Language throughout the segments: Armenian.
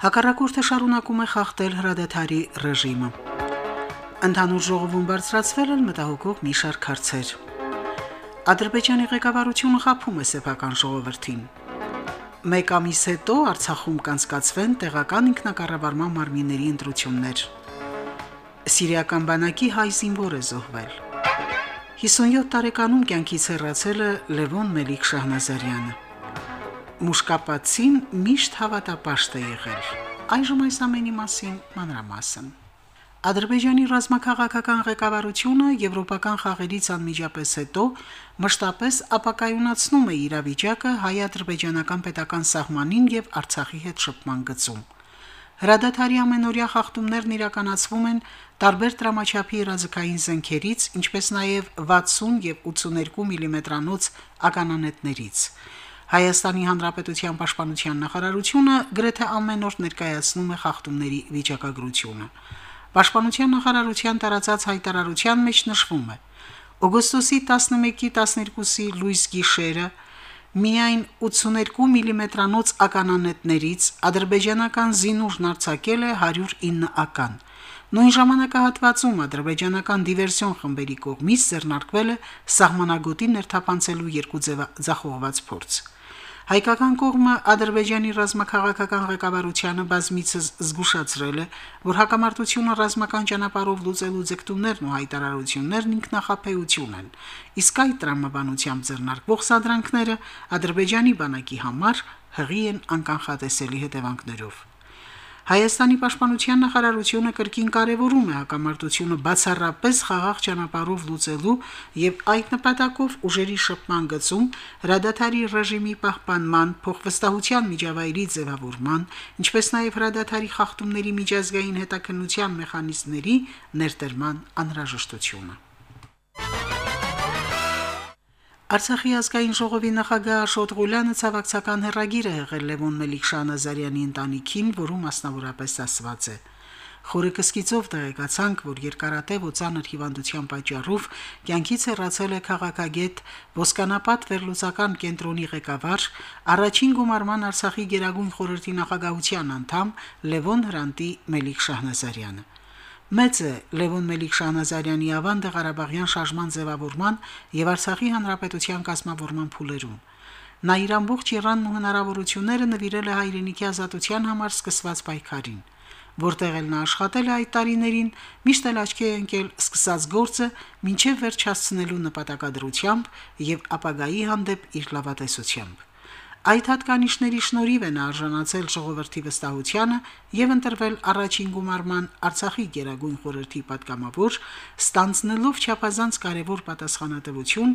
Հակառակորդը շարունակում է խախտել հրադադարի ռեժիմը։ Ընդհանուր ժողովում բարձրացվել են մտահոգող մի շարք հարցեր։ Ադրբեջանի ղեկավարությունը խափում է սեփական ժողովրդին։ Մեկ ամիս հետո Արցախում կանցկացվեն տեղական ինքնակառավարման մարմինների ընտրություններ։ Սիրիական բանակի հայ զինվոր է զոհվել։ 57 տարեկանում կյանքից հեռացել է Լևոն Մելիք Շահնազարյանը։ Մուշկապացին միշտ հավատապաշտ է եղել։ Այժմ այս ամենի մասին մանրամասն։ Ադրբեջանի ռազմաքաղաքական ղեկավարությունը եվրոպական խաղերից անմիջապես հետո մշտապես ապակայունացնում է իրավիճակը հայ-ադրբեջանական պետական սահմանին եւ Արցախի հետ շփման գծում։ Հրադադարի ամենօրյա խախտումներն իրականացվում են տարբեր դրամաչափի իրազեկային զենքերից, ինչպես նաև 60 եւ 82 մմ-անոց ականանետներից։ Հայաստանի Հանրապետության Պաշտպանության նախարարությունը գրեթե ամեն օր ներկայացնում է խախտումների վիճակագրությունը։ Պաշտպանության նախարարության տարածած հայտարարության մեջ նշվում է. օգոստոսի 11-ի 12-ի լույս գիշերը միայն 82 մմ-անոց ականանետներից ադրբեջանական զինուժն արձակել է 109 ական։ Նույն ժամանակահատվածում ադրբեջանական դիվերսիոն խմբերի կողմից ձեռնարկվել է սահմանագոտի ներթափանցելու երկու ձախողված փորձ։ Հայկական կողմը Ադրբեջանի ռազմաքաղաքական ղեկավարությանը բազմիցս զգուշացրել է, որ հակամարտությունը ռազմական ճանապարհով լուծելու ձգտումներն ու հայտարարություններն ինքնախապեյություն են, իսկ այդ տրամաբանությամբ ձեռնարկվող սադրանքները Ադրբեջանի բանակի համար հղի են անկանխատեսելի հետևանքներով։ Հայաստանի պաշտպանության նախարարությունը կրկին կարևորում է հակամարտությունը բացառապես խաղաղ ճանապարհով լուծելու եւ այդ նպատակով ուժերի շփման գծում հրադադարի ռեժիմի պահպանման, փոխվստահության միջավայրի ձևավորման, ինչպես նաեւ հրադադարի խախտումների միջազգային հետաքննության մեխանիզմների ներդրման անհրաժեշտությունը։ Արցախի ազգային ժողովի նախագահ Աշոտ Ղուլյանը ցավակցական հերագիր է եղել Լևոն Մելիք-Շահնազարյանի ընտանիքին, որում մասնավորապես ասված է. Խորը կսկիծով տեղեկացանք, որ երկարատև ու ծանր հիվանդության պատճառով կյանքից հեռացել է քաղաքագետ Ոսկանապատ վերլուծական կենտրոնի ղեկավար, առաջին գումարման Արցախի Գերագույն խորհրդի նախագահության անդամ Լևոն Հրանտի Մելիք Շահնազարյանը։ Մեծ է Լևոն Մելիք Շահնազարյանի ավանդը Ղարաբաղյան շարժման ձևավորման եւ Արցախի հանրապետության կազմավորման փուլերում։ Նա իր ամբողջ երանն ու հնարավորությունները նվիրել է հայրենիքի ազատության համար սկսված պայքարին, որտեղ էլ նա աշխատել է այդ տարիներին, միշտ էլ աչքի է ընկել սկսած գործը մինչև վերջ հասցնելու նպատակադրությամբ եւ ապագայի հանդեպ իր լավատեսությամբ։ Այդ հատկանիշների շնորհիվ նա արժանացել ժողովրդի վստահությանը եւ ընտրվել առաջին գումարման Արցախի Գերագույն խորհրդի պատգամավոր, ստանձնելով չափազանց կարևոր պատասխանատվություն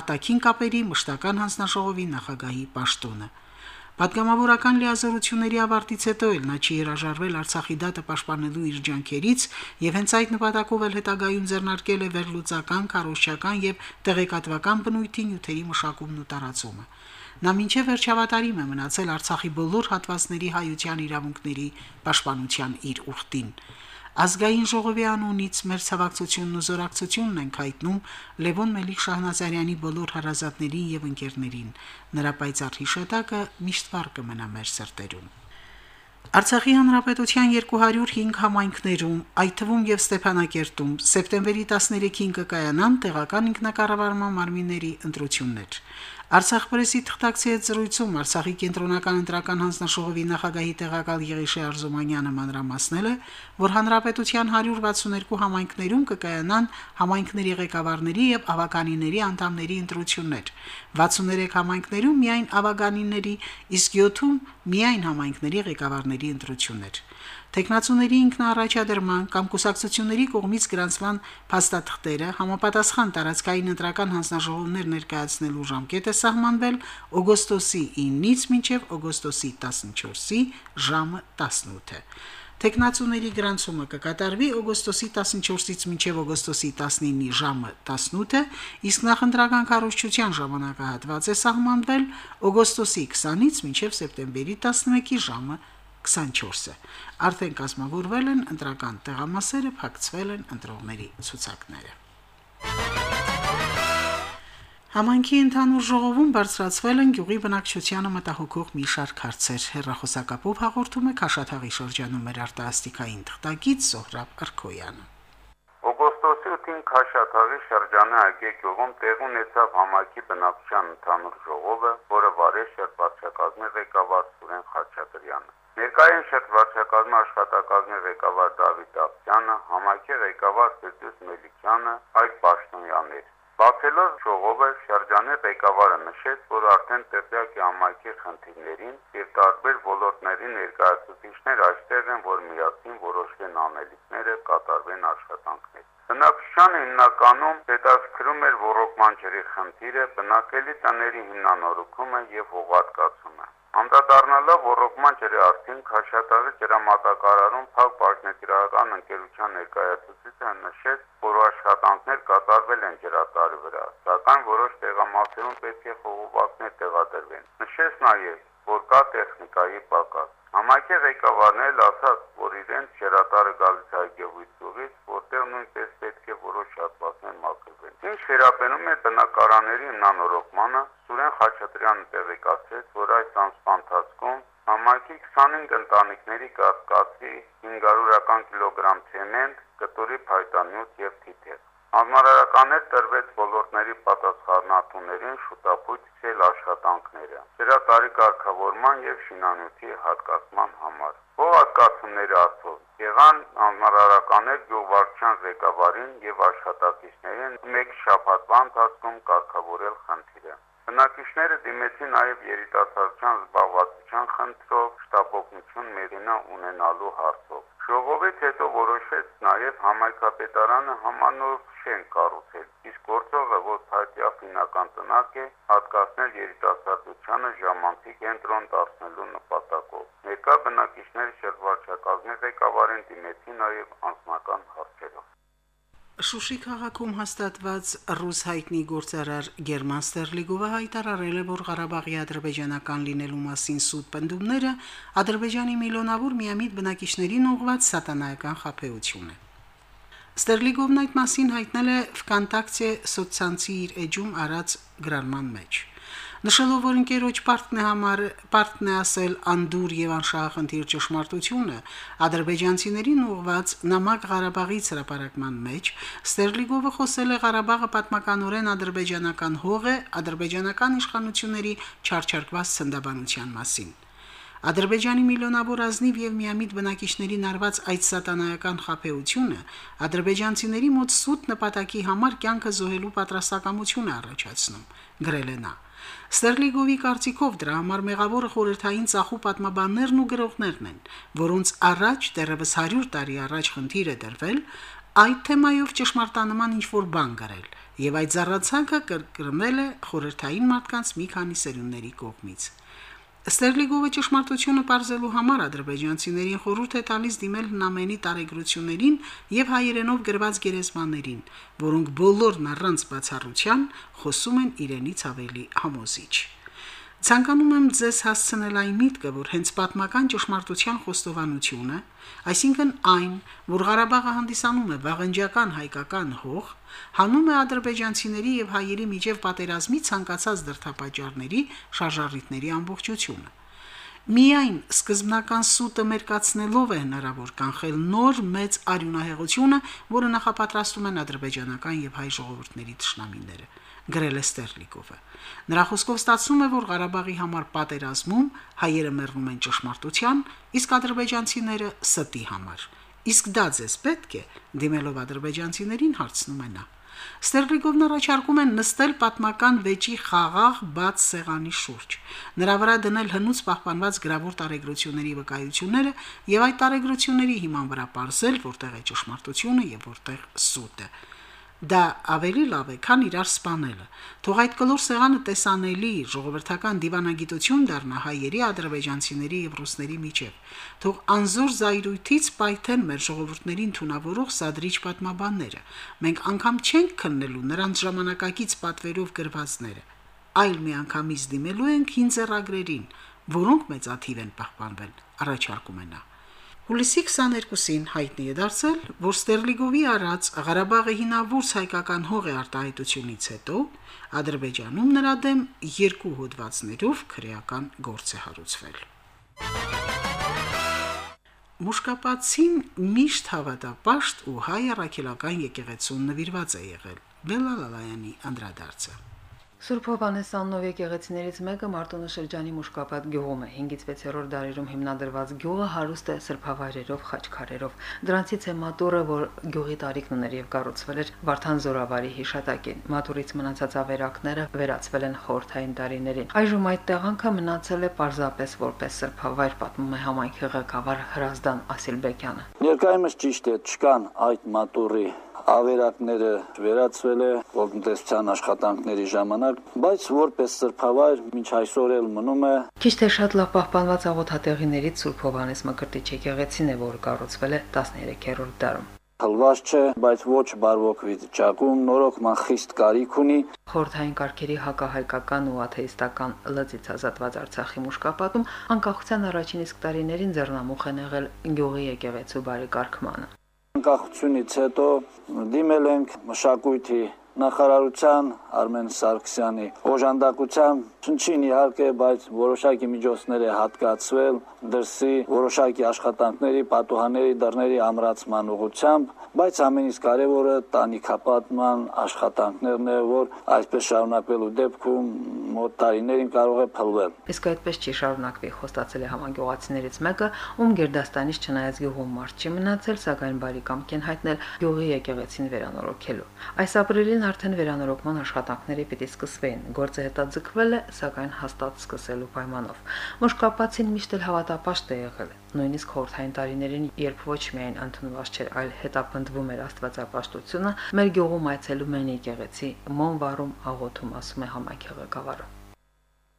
արտաքին կապերի մշտական հանձնաժողովի նախագահի պաշտոնը։ Պատգամավորական լիազորությունների ավարտից հետո էլ նա չի հրաժարվել Արցախի դատը պաշտպանելու իր ջանքերից եւ հենց այդ նպատակով էլ հետագայում ձեռնարկել է վերլուծական, քարոշչական եւ տեղեկատվական բնույթի նյութերի մշակումն ու տարածումը։ Նա մինչև վերջավատարիմ է մնացել Արցախի բոլոր հատվածների հայության իրավունքների պաշտպանության իր ուխտին։ Ազգային ժողովի անունից մեր ցավակցությունն ու զորակցությունն ենք հայտնում Լևոն Մելիք Շահնազարյանի բոլոր հարազատներին եւ ընկերներին։ Նրա պայծառ հիշատակը միշտ վառ կմնա մեր սրտերում։ Արցախի հանրապետության 205 համայնքներում, այդ թվում եւ Ստեփանակերտում, սեպտեմբերի 13-ին կկայանան տեղական ինքնակառավարման մարմինների ընտրություններ։ Արցախ պրեսի թղթակցի հետ զրույցում Արցախի կենտրոնական ընտրական հանձնաժողովի նախագահի տեղակալ Եղիշե Արզումանյանը մանրամասնել է, որ հանրապետության 162 համայնքներում կկայանան համայնքների ղեկավարների եւ ավականիների անդամների ընտրություններ։ 63 համայնքներում միայն ավականիների, իսկ 7-ում միայն համայնքների ղեկավարների ընտրություններ տեխնացուների ինքնաառաջադրման կամ կուսակցությունների կողմից գրանցման փաստաթղթերը համապատասխան տարածքային ընտրական հանձնաժողովներ ներկայացնելու ժամկետ է սահմանվել օգոստոսի 9-ից մինչև օգոստոսի 14-ի ժամը 18-ը։ Տեխնացուների գրանցումը կկատարվի օգոստոսի 14-ից մինչև օգոստոսի 19-ի ժամը 18-ը, իսկ նախընտրական կառույցության ժամանակահատված է սահմանվել օգոստոսի 20-ից մինչև սեպտեմբերի 11-ի ժամը 24-ը։ Արդեն կազմավորվել են ընտրական տեղամասերը, փակցվել են ընտրողների ցուցակները։ Համանքի ընդհանուր ժողովում բարձրացվել են գյուղի բնակչությանը մտահոգող մի շարք հարցեր։ Հերրախոսակապով հաղորդում է Քաշաթաղի շրջանում մեր արտասթիկային թղթակից Սոհրաբ Արքոյանը։ Օգոստոսի 8-ին Քաշաթաղի շրջանի Ագե գյուղում տեղ ունեցավ համակի բնակչության ընդհանուր ժողովը, որը վարեց շրջակազմի ղեկավար Սուրեն Խաչատրյանը։ Ներկային շրջակազմի աշխատակազմի ղեկավար Դավիթ Աղջյանը, համակի ղեկավար Սերժ Մելիքյանը, այլ պաշտոնյաներ Բացելով ժողովը շրջանի ղեկավարը նշեց, որ արդեն տեղյակ է ամայքի խնդիրներին եւ տարբեր ոլորտների ներկայացուցիչներ այստեղ են, որ միասին որոշվեն անելիքները, կատարվեն աշխատանքներ։ Բնակչությանը հիմնականում հետաքրում էր ռոռոկման ջրի խնդիրը, բնակելի տների հիմնանորոգումը եւ հողատկացումը։ Անդրադառնալով ռոռոկման ջրի արդյուն Քաշաթաղի ջրամատակարարում Փակ բաժնետիրական ընկերության ներկայացուցիչը նշեց, որ աշխատանքներ կատարվել են ջրատարի վրա, սակայն որոշ տեղամասերում պետք է խողովակներ տեղադրվեն։ Նշեց նաև, որ կա տեխնիկայի պակաս։ Համայնքի ղեկավարն էլ ասաց, որ իրենց ջրատարը գալիս է Գևույթ գյուղից, որտեղ նույնպես պետք է որոշ հատվածներ մաքրվեն։ Ինչ վերաբերում է բնակարանների հիմնանորոգմանը, Սուրեն Խաչատրյանը տեղեկացրեց, որ այս ամսվա ընթացքում համայնքի 25 ընտանիքների կասկածի 500-ական կիլոգրամ ցեմենտ, փայտանյութ եւ թիթեղ։ Հանրարարականներ տրվեց ոլորտների պատասխանատուներին շուտապույտ աշխատանքները։ Դրա տարի կարգավորման եւ շինանյութի հատկացման համար։ Հողատկացումների արդյոք եղան հանրարարականներ գյուղվարչության ղեկավարին եւ աշխատակիցներին մեկ շաբաթվա ընթացքում կարգավորել խնդիրը։ Բնակիչները դիմեցին նաև երիտասարդության զբաղվածության խնդրով, շտապօգնություն մերինա ունենալու հարցով։ Ժողովից հետո որոշեց նաև համայնքապետարանը համանոր շենք կառուցել, իսկ գործողը, որ Փաթիա ֆինական տնակ է, հատկացնել երիտասարդությանը ժամանցի կենտրոն դարձնելու նպատակով։ Ներկա բնակիչները շրջվարչակազմի ղեկավարին դիմեցին նաև անձնական հարցերով։ Շուշի քաղաքում հաստատված ռուս հայտնի գործարար Գերման Ստերլիգովը հայտարարել է, որ Ղարաբաղի ադրբեջանական լինելու մասին սուտ պնդումները Ադրբեջանի միլիոնավոր միամիտ բնակիչներին ուղղված սատանայական խափեություն է։ Ստերլիգովն այդ մասին հայտնել է վկանտակցիե սոցցանցի իր էջում արած գրառման մեջ։ Նշելով, որ ընկերոջ պարտն է համար պարտն է ասել անդուր եւ անշահախնդիր ճշմարտությունը, ադրբեջանցիներին ուղված նամակ Ղարաբաղից հրապարակման մեջ Ստերլիգովը խոսել է Ղարաբաղը պատմականորեն ադրբեջանական հող է, ադրբեջանական իշխանությունների չարչարկված ցնդաբանության մասին։ Ադրբեջանի միլիոնավոր ազնիվ եւ միամիտ բնակիչների նարված այդ սատանայական խափեությունը ադրբեջանցիների մոտ սուտ նպատակի համար կյանքը զոհելու պատրաստակամություն է առաջացնում, գրել է նա։ Ստերլիգովի կարծիքով դրա համար մեղավորը խորհրդային ցախու պատմաբաններն ու գրողներն են, որոնց առաջ դեռևս 100 տարի առաջ խնդիր է դրվել այդ թեմայով ճշմարտանման ինչ-որ բան գրել, եւ այդ զառացանքը կրկնել է խորհրդային մարդկանց մի քանի սերունդների կողմից։ Ստերլիգովը ճշմարտությունը ողջելու համար ադրբեջանցիներին խորհուրդ է տալիս դիմել հնամենի տարեգրություններին եւ հայերենով գրված գերեզմաններին, որոնք բոլորն առանց բացառության խոսում են իրենից ավելի համոզիչ։ Ցանկանում եմ ձեզ հասցնել այն միտքը, որ հենց պատմական ճշմարտության խոստովանությունը, այսինքն այն, որ Ղարաբաղը հանդիսանում է վաղնջական հայկական հող, հանում է ադրբեջանցիների եւ հայերի միջև պատերազմի ցանկացած դրթապաճառների շարժառիթների ամբողջությունը։ Միայն սկզբնական սուտը մերկացնելով է հնարավոր կանխել նոր մեծ արյունահեղությունը, որը նախապատրաստում են ադրբեջանական եւ հայ ժողովուրդների ճշնամիները գրել է Ստերլիկովը։ Նրա խոսքով ստացվում է, որ Ղարաբաղի համար պատերազմում հայերը մեռնում են ճշմարտության, իսկ ադրբեջանցիները ստի համար։ Իսկ դա ձեզ պետք է, դիմելով ադրբեջանցիներին հարցնում է նա։ Ստերլիգովն առաջարկում են նստել պատմական վեճի խաղաղ բաց սեղանի շուրջ։ Նրա վրա դնել հնուց պահպանված գրավոր տարեգրությունների վկայությունները եւ այդ տարեգրությունների հիման վրա ողրել, որտեղ է ճշմարտությունը եւ որտեղ սուտը։ Դա ավելի լավ է, քան իրար սպանելը։ Թող այդ կլոր սեղանը տեսանելի ժողովրդական դիվանագիտություն դառնա հայերի, ադրբեջանցիների եւ ռուսների միջև։ Թող անզոր զայրույթից պայթեն մեր ժողովուրդներին թունավորող սադրիչ պատմաբանները։ Մենք անգամ չենք քննելու նրանց ժամանակակից պատվերով գրվածները, այլ միանգամից դիմելու ենք հին ձեռագրերին, որոնք մեծաթիվ են պահպանվել, առաջարկում է նա։ Հուլիսի 22-ին հայտնի է դարձել, որ Ստերլիգովի արած Ղարաբաղի հինավուրց հայկական հող է արտահայտությունից հետո Ադրբեջանում նրա դեմ երկու հոդվածներով քրեական գործ է հարուցվել։ Մուշկապացին միշտ հավատապաշտ ու հայ առաքելական եկեղեցուն նվիրված է եղել։ Բելալալայանի անդրադարձը Սուրբ Հովանես աննով եկեղեցիներից մեկը Մարտոնու շրջանի Մուշկապատ գյուղում է 5-ից 6-րդ դարերում հիմնադրված գյուղը հարուստ է սրբավայրերով, խաչքարերով։ Դրանցից է մատուրը, որ գյուղի տարիքն ուներ եւ կառուցվել էր Վարդան Զորավարի հիշատակին։ Մատուրից մնացած ավերակները վերածվել են խորթային տարիներին։ Այժմ այդ տեղանքը մնացել է պարզապես որպես սրբավայր, պատմում է համայնքի ղեկավար Հրազդան Ասիլբեկյանը։ Ներկայումս ճիշտ է, չկան այդ մատուրի ավերակները վերացվել է տնտեսության աշխատանքների ժամանակ, բայց որպես սրբավայր մինչ այսօր էլ մնում է։ Քիչ թե շատ լավ պահպանված աղոթատեղիներից Սուրբ Հովանես Մկրտիչ եկեղեցին է, որ կառուցվել է 13-րդ դարում հլված չէ, բայց ոչ բարվոք վիճակում նորոգման խիստ կարիք ունի։ Խորթային կարգերի հակահայկական ու աթեիստական լծից ազատված Արցախի մուշկապատում անկախության առաջին իսկ տարիներին ձեռնամուխ են եղել գյուղի եկեղեցու բարեկարգմանը անկախությունից հետո դիմել ենք մշակույթի նախարարության Արմեն Սարգսյանի օժանդակությամբ Չնչին իհարկե, բայց որոշակի միջոցներ է հատկացվել դրսի որոշակի աշխատանքների, պատուհանների դռների ամրացման ուղղությամբ, բայց ամենից կարևորը տանիքապատման աշխատանքներն է, որ այսպես շարունակվելու դեպքում մոտ տարիներին կարող է փլվել։ Իսկ այդպես չի շարունակվի, խոստացել է համագյուղացիներից մեկը, ում Գերդաստանից չնայած գյուղում մարդ չի մնացել, սակայն բարի կամք են հայտնել գյուղի եկեղեցին վերանորոգելու։ Այս ապրիլին արդեն վերանորոգման աշխատանքները պիտի սկսվեն։ Գործը հետաձգվել է սակայն հաստատ սկսելու պայմանով։ Մոշկապացին միշտ էլ հավատապաշտ է եղել, նույնիսկ խորթային տարիներին, երբ ոչ միայն ընդունված չէր, այլ հետապնդվում էր աստվածապաշտությունը, մեր գյուղում այցելում են եկեղեցի, մոն վարում աղոթում, ասում է համայնքի ղեկավարը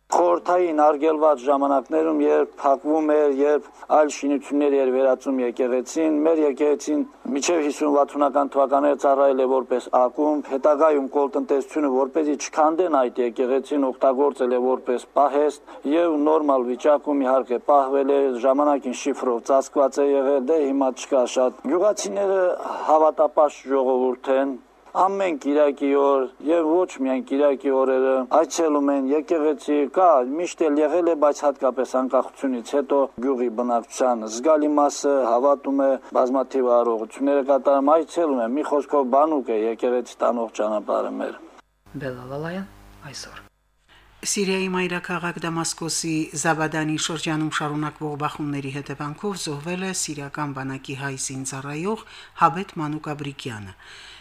խորթային արգելված ժամանակներում, երբ փակվում էր, երբ այլ շինություններ էր վերածում եկեղեցին, մեր եկեղեցին միջև 50-60-ական թվականները ծառայել է որպես ակումբ, հետագայում կոլտնտեսությունը որպեսի չքանդեն այդ եկեղեցին օգտագործել է որպես պահեստ եւ նորմալ վիճակում իհարկե պահվել է ժամանակին շիֆրով ծածկված է եղել, դե հիմա չկա շատ։ Գյուղացիները հավատապաշտ ժողովուրդ են, ամեն Կիրակի օր եւ ոչ միայն Կիրակի օրերը այցելում են եկեղեցի, կա միշտ էլ եղել է, բայց հատկապես անկախությունից հետո գյուղի բնակչության զգալի մասը հավատում է բազմաթիվ առողջությունները կատարում, այցելում է, մի խոսքով բանուկ է եկեղեցի տանող ճանապարհը մեր։ Բելալալայան այսօր Սիրիայի մայրաքաղաք Դամասկոսի Զաբադանի շրջանում շարունակվող բախումների հետևանքով զոհվել է սիրիական բանակի հայ զինծառայող Հաբետ Մանուկաբրիկյանը։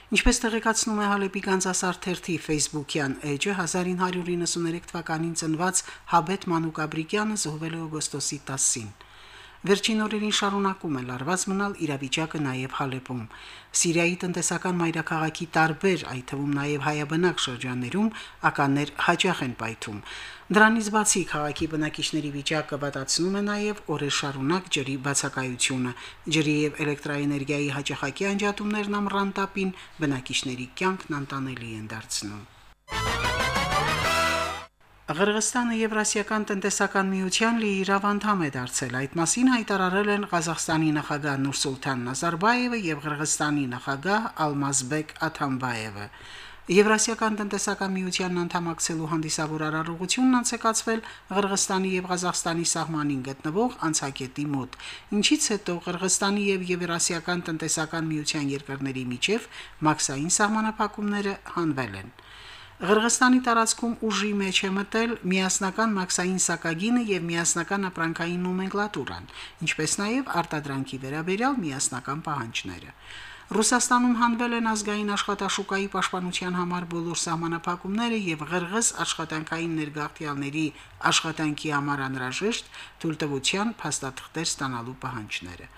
Ինչպես տեղեկացնում է Հալեպի Գանձասարթերթի Facebook-յան էջը 1993 թվականին ծնված Հաբետ Մանուկաբրիկյանը զոհվել է օգոստոսի 10-ին։ Վերջին օրերին շարունակում է լարված մնալ իրավիճակը նաև Հալեպում։ Սիրիայի տնտեսական մայրաքաղաքի տարբեր, այդ թվում նաև հայաբնակ շրջաններում ականներ հաջող են պայթում։ Դրանից բացի քաղաքի բնակիչների վիճակը վատացնում է նաև օրեր շարունակ ջրի բացակայությունը։ Ջրի եւ էլեկտրաէներգիայի հաջողակի անջատումներն ամռան տապին բնակիչների կյանքն անտանելի են դարձնում։ Ղրղստանը Եվրասիական տնտեսական միության լիիրավ անդամ է դարձել։ Այդ մասին հայտարարել են Ղազախստանի նախագահ Նուրսուլտան Նազարբաևը եւ Ղրղստանի նախագահ Ալմազբեկ Աթամբաևը։ Եվրասիական տնտեսական միությանն անդամակցելու հանդիսավոր արարողությունն անցեկացվել Ղրղստանի եւ Ղազախստանի սահմանին գտնվող անցակետի մոտ, ինչից հետո Ղրղստանի եւ Եվրասիական տնտեսական միության երկրների միջև մաքսային սահմանափակումները հանվել են։ Ղրղստանի տարածքում ուժի մեջ է մտել միասնական մաքսային սակագինը եւ միասնական ապրանքային նոմենկլատուրան, ինչպես նաեւ արտադրանքի վերաբերյալ միասնական պահանջները։ Ռուսաստանում հանվել են ազգային աշխատաշուկայի պաշտպանության համար բոլոր սահմանափակումները եւ ղրղս աշխատանքային ներգաղթյալների աշխատանքի համար անհրաժեշտ թույլտվության փաստաթղթեր ստանալու պահանջները։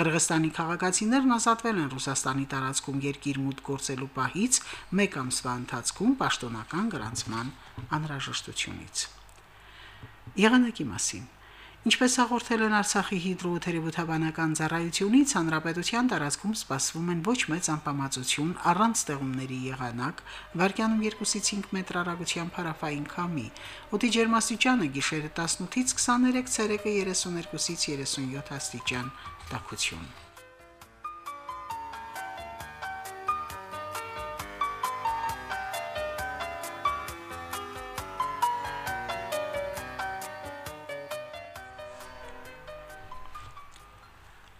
Ղրղստանի քաղաքացիներն ազատվել են Ռուսաստանի տարածքում երկիր մուտք գործելու պահից մեկ ամսվա ընթացքում պաշտոնական գրանցման անհրաժեշտությունից։ Եղանակի մասին Ինչպես հաղորդել են Արցախի հիդրոթերապևտաբանական ծառայությունից, հանրապետության տարածքում սպասվում են ոչ մեծ անպամացություն առանց ստեղումների եղանակ, վարկյանում 2-ից 5 մետր հեռագությամբ հարավային քամի։ Օդի ջերմաստիճանը գիշերը 18-ից 23, ցերեկը 32-ից 37 աստիճան։ Տաքություն։